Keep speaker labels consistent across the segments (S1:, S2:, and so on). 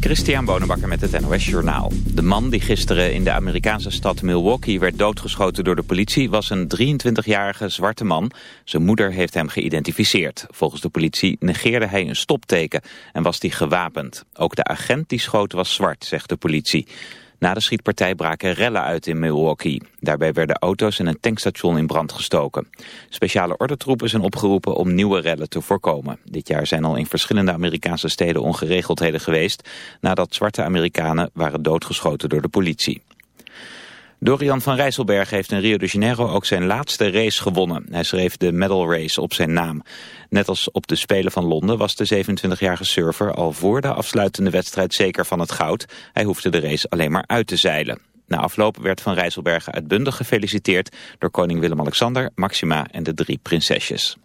S1: Christian Bonenbakker met het NOS Journaal. De man die gisteren in de Amerikaanse stad Milwaukee werd doodgeschoten door de politie... was een 23-jarige zwarte man. Zijn moeder heeft hem geïdentificeerd. Volgens de politie negeerde hij een stopteken en was hij gewapend. Ook de agent die schoot was zwart, zegt de politie. Na de schietpartij braken rellen uit in Milwaukee. Daarbij werden auto's en een tankstation in brand gestoken. Speciale ordentroepen zijn opgeroepen om nieuwe rellen te voorkomen. Dit jaar zijn al in verschillende Amerikaanse steden ongeregeldheden geweest... nadat zwarte Amerikanen waren doodgeschoten door de politie. Dorian van Rijsselberg heeft in Rio de Janeiro ook zijn laatste race gewonnen. Hij schreef de medal race op zijn naam. Net als op de Spelen van Londen was de 27-jarige surfer al voor de afsluitende wedstrijd zeker van het goud. Hij hoefde de race alleen maar uit te zeilen. Na afloop werd Van Rijsselberg uitbundig gefeliciteerd door koning Willem-Alexander, Maxima en de drie prinsesjes.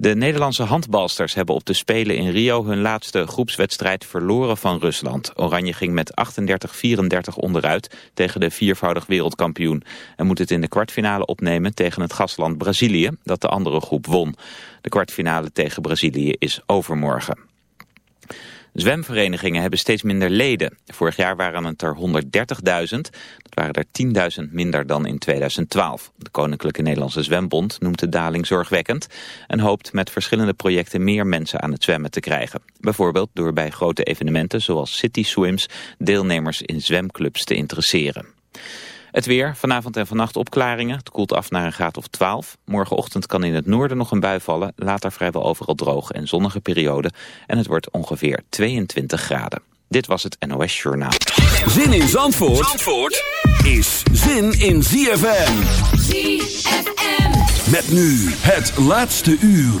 S1: De Nederlandse handbalsters hebben op de Spelen in Rio hun laatste groepswedstrijd verloren van Rusland. Oranje ging met 38-34 onderuit tegen de viervoudig wereldkampioen. En moet het in de kwartfinale opnemen tegen het gastland Brazilië, dat de andere groep won. De kwartfinale tegen Brazilië is overmorgen. Zwemverenigingen hebben steeds minder leden. Vorig jaar waren het er 130.000. Dat waren er 10.000 minder dan in 2012. De Koninklijke Nederlandse Zwembond noemt de daling zorgwekkend... en hoopt met verschillende projecten meer mensen aan het zwemmen te krijgen. Bijvoorbeeld door bij grote evenementen zoals City Swims... deelnemers in zwemclubs te interesseren. Het weer, vanavond en vannacht opklaringen. Het koelt af naar een graad of 12. Morgenochtend kan in het noorden nog een bui vallen. Later vrijwel overal droog en zonnige periode. En het wordt ongeveer 22 graden. Dit was het NOS Journaal.
S2: Zin in Zandvoort, Zandvoort is zin in ZFM.
S3: ZFM.
S2: Met nu het laatste uur.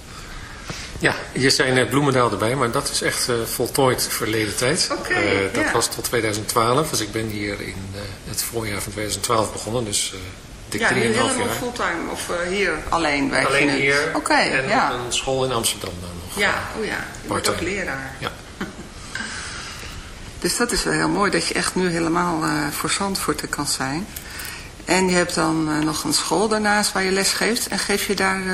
S4: Ja, hier zijn net Bloemendaal erbij, maar dat is echt uh, voltooid verleden tijd.
S3: Okay,
S4: uh, Dat
S3: ja.
S4: was tot 2012, dus ik ben hier in het voorjaar van 2012 begonnen, dus dik
S3: ja,
S4: 3,5 jaar.
S3: helemaal fulltime of hier alleen werk
S4: alleen hier
S3: Oké, okay,
S4: en
S3: ja.
S4: een school in Amsterdam dan nog.
S3: Ja, oh ja, je wordt ook leraar.
S4: Ja.
S3: Dus dat is wel heel mooi dat je echt nu helemaal uh, voor Zandvoort kan zijn. En je hebt dan uh, nog een school daarnaast waar je les geeft. En geef je daar uh,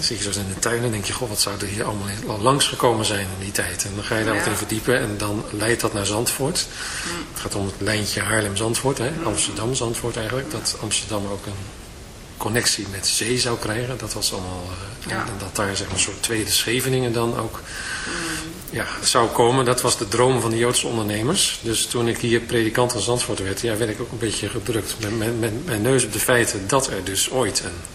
S4: Zie je zo in de tuin en denk je, goh, wat zou er hier allemaal al langs gekomen zijn in die tijd. En dan ga je daar
S3: ja.
S4: wat in verdiepen en dan leidt dat naar Zandvoort.
S3: Mm.
S4: Het gaat om het lijntje Haarlem-Zandvoort, Amsterdam-Zandvoort eigenlijk. Dat Amsterdam ook een connectie met zee zou krijgen. Dat was allemaal, uh,
S3: ja.
S4: en, dat daar zeg maar, een soort tweede Scheveningen dan ook mm. ja, zou komen. Dat was de droom van de Joodse ondernemers. Dus toen ik hier predikant van Zandvoort werd, ja, werd ik ook een beetje gedrukt met mijn neus op de feiten dat er dus ooit een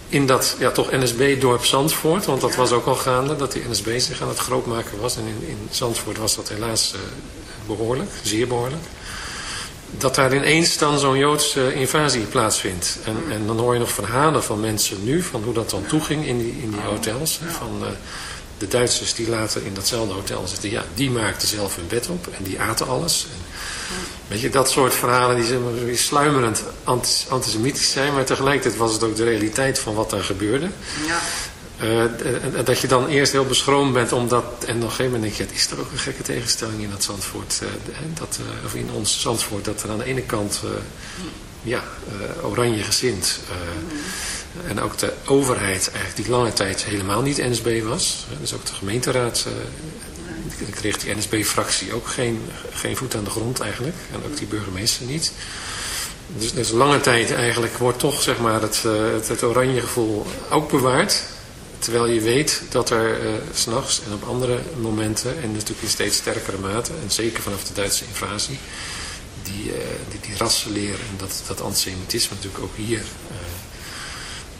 S4: in dat ja, toch NSB-dorp Zandvoort, want dat was ook al gaande, dat die NSB zich aan het grootmaken was. En in, in Zandvoort was dat helaas uh, behoorlijk, zeer behoorlijk. Dat daar ineens dan zo'n Joodse invasie plaatsvindt. En, en dan hoor je nog verhalen van mensen nu, van hoe dat dan toeging in die, in die hotels. Van uh, de Duitsers die later in datzelfde hotel zitten, ja, die maakten zelf hun bed op en die aten alles. En, Weet je, dat soort verhalen die zeg maar, sluimerend antisemitisch zijn, maar tegelijkertijd was het ook de realiteit van wat daar gebeurde. Ja. Uh, dat je dan eerst heel beschroomd bent omdat, en op een gegeven moment denk je, het is toch ook een gekke tegenstelling in dat Zandvoort, uh, dat, uh, of in ons Zandvoort, dat er aan de ene kant, ja, oranje gezind, mm. En ook de overheid eigenlijk die lange tijd helemaal niet NSB was, dus ook de gemeenteraad dan kreeg die NSB-fractie ook geen, geen voet aan de grond eigenlijk. En ook die burgemeester niet. Dus, dus lange tijd eigenlijk wordt toch zeg maar, het, uh, het, het, oranje gevoel ook bewaard. Terwijl je weet dat er uh, s'nachts en op andere momenten, en natuurlijk in steeds sterkere mate, en zeker vanaf de Duitse invasie, die, uh, die, die rassenleer en dat, dat antisemitisme natuurlijk ook hier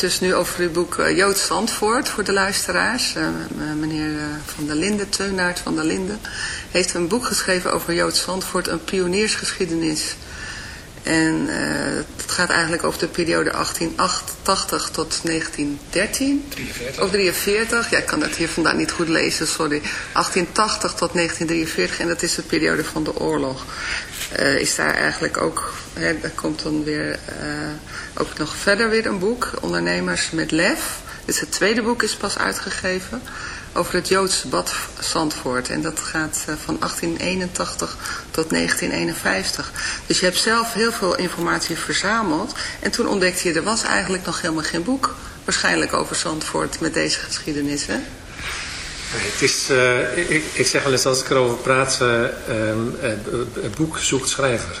S3: Het dus nu over het boek uh, Jood Zandvoort voor de luisteraars. Uh, meneer uh, Van der Linden, Teunaert van der Linden, heeft een boek geschreven over Jood Zandvoort, een pioniersgeschiedenis. En het gaat eigenlijk over de periode 1888 tot 1913. 43. Of 43, ja ik kan dat hier vandaan niet goed lezen, sorry. 1880 tot 1943 en dat is de periode van de oorlog. is daar eigenlijk ook, hè, daar komt dan weer ook nog verder weer een boek, Ondernemers met Lef. Dus het tweede boek is pas uitgegeven over het Joodse bad Zandvoort. En dat gaat eh, van 1881 tot 1951. Dus je hebt zelf heel veel informatie verzameld. En toen ontdekte je, er was eigenlijk nog helemaal geen boek. Waarschijnlijk over Zandvoort met deze geschiedenis?
S4: Het is, uh, ik, ik, zeg wel eens als ik erover praat, uh, boek zoekt schrijver.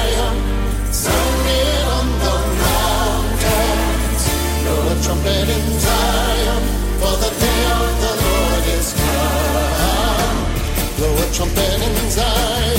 S5: trumpet in Zion.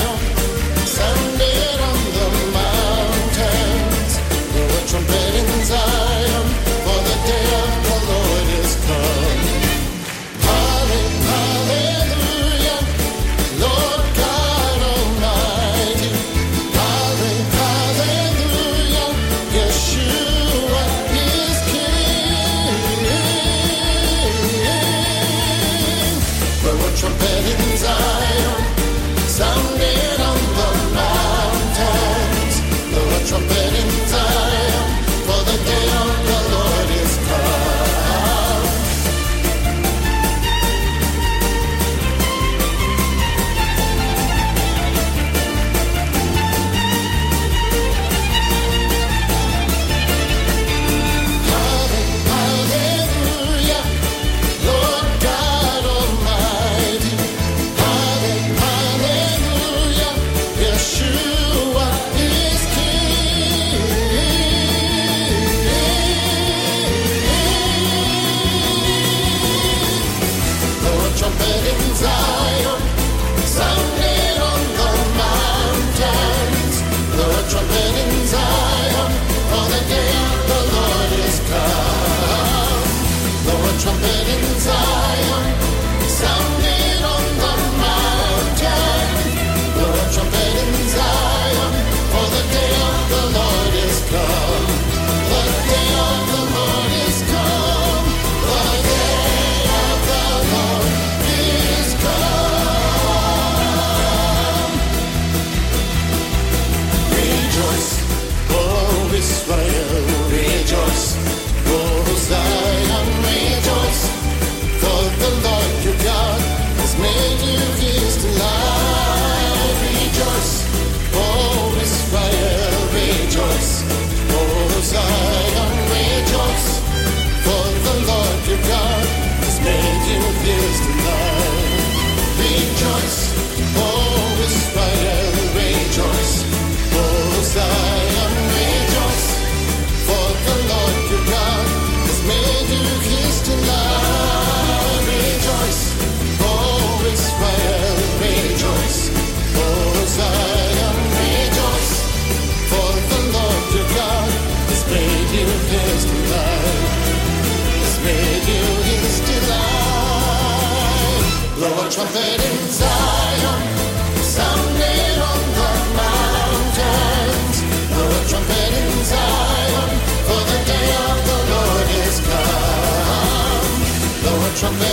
S5: trumpet in Zion, sounding on the mountains. Blow a trumpet in Zion, for the day of the Lord is come. Blow a trumpet.